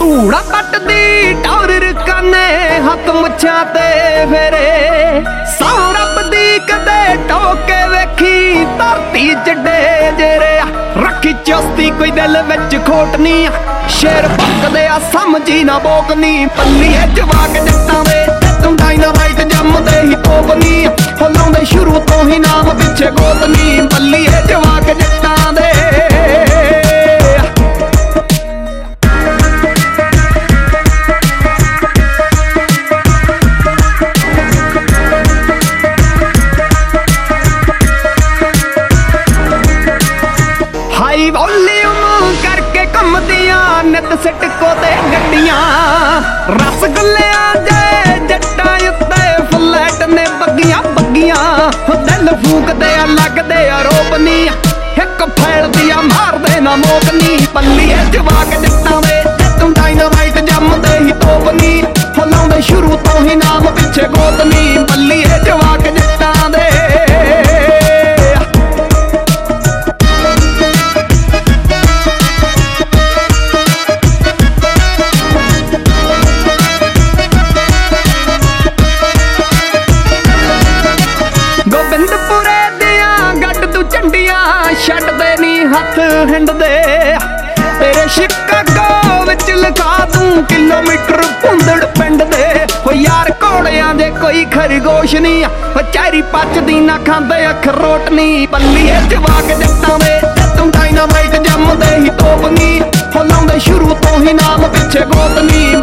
ਧੂੜਾ ਕੱਟਦੀ, ਟੌਰ ਰਕਾਨੇ ਹੱਥ ਮੁੱਛਾਂ ਤੇ ਫੇਰੇ। ਸੌ ਰੱਬ ਦੀ ਕਦੇ ਟੋਕੇ ਵੇਖੀ, ਧਰਤੀ ਜੱਡੇ ਜੇਰੇ। ਰੱਖੀ ਚਸਤੀ ਕੋਈ ਦਿਲ ਵਿੱਚ ਖੋਟਨੀ ਸ਼ੇਰ ਭੁੱਕਦੇ ਆ, ਸਮਝੀ ਨਾ ਬੋਕਨੀ ਪੱਲੀਏ ਜਵਾਕ ਦਿੱਤਾ ਜੰਮਦੇ ਹੀ ਸ਼ੁਰੂ ਤੋਂ ਹੀ ਨਾਮ ਪਿੱਛੇ ਗੋਤਨੀ ਪੱਲੀਏ ਜਵਾਕ ਜੱਟਾਂ ਦੇ। ਹਾਈ ਵੋਲਿਊਮ ਕਰਕੇ ਘੁੰਮਦੀਆਂ ਨਿਤ ਸਿੱਟਕੋ ਤੇ ਗੱਡੀਆਂ ਰਸਗੁੱਲਿਆਂ ਦੇ ਨੇ ਬੱਗੀਆਂ ਬੱਗੀਆਂ। ਹੋ ਦਿਲ ਫੂਕਦੇ ਆ, ਲੱਗਦੇ ਆ ਰੋਪਨੀ ਇੱਕ ਫੈਲਦੀ ਆ, ਮਾਰਦੇ ਨਾ ਮੋਕਨੀ। ਪੱਲੀਏ ਜਵਾਕ ਜੱਟਾਂ ਦੇ ਹੱਥ ਹਿੰਡਦੇ ਤੇਰੇ ਸ਼ਿਕਾਗੋ ਵਿੱਚ ਲਿਖਾ ਦੂੰ ਕਿਲੋਮੀਟਰ ਭੁੰਦੜ ਪਿੰਡ ਦੇ। ਹੋ ਯਾਰ ਘੋੜਿਆਂ ਦੇ ਕੋਈ ਖਰਗੋਸ਼ ਨਹੀਂ ਹੋ ਚੈਰੀ ਪੱਚਦੀ ਨਾ ਖਾਂਦੇ ਅਖਰੋਟ ਨਹੀਂ ਪੱਲੀਏ ਜਵਾਕ ਜੱਟਾਂ ਦੇ, ਤੂੰ ਡਾਇਨਾਮਾਈਟ ਜੰਮਦੇ ਹੀ ਤੋਪਨੀ। ਫੁੱਲਾਂ ਦੇ ਸ਼ੁਰੂ ਤੋਂ ਹੀ ਨਾਮ ਪਿੱਛੇ ਗੋਤਨੀ।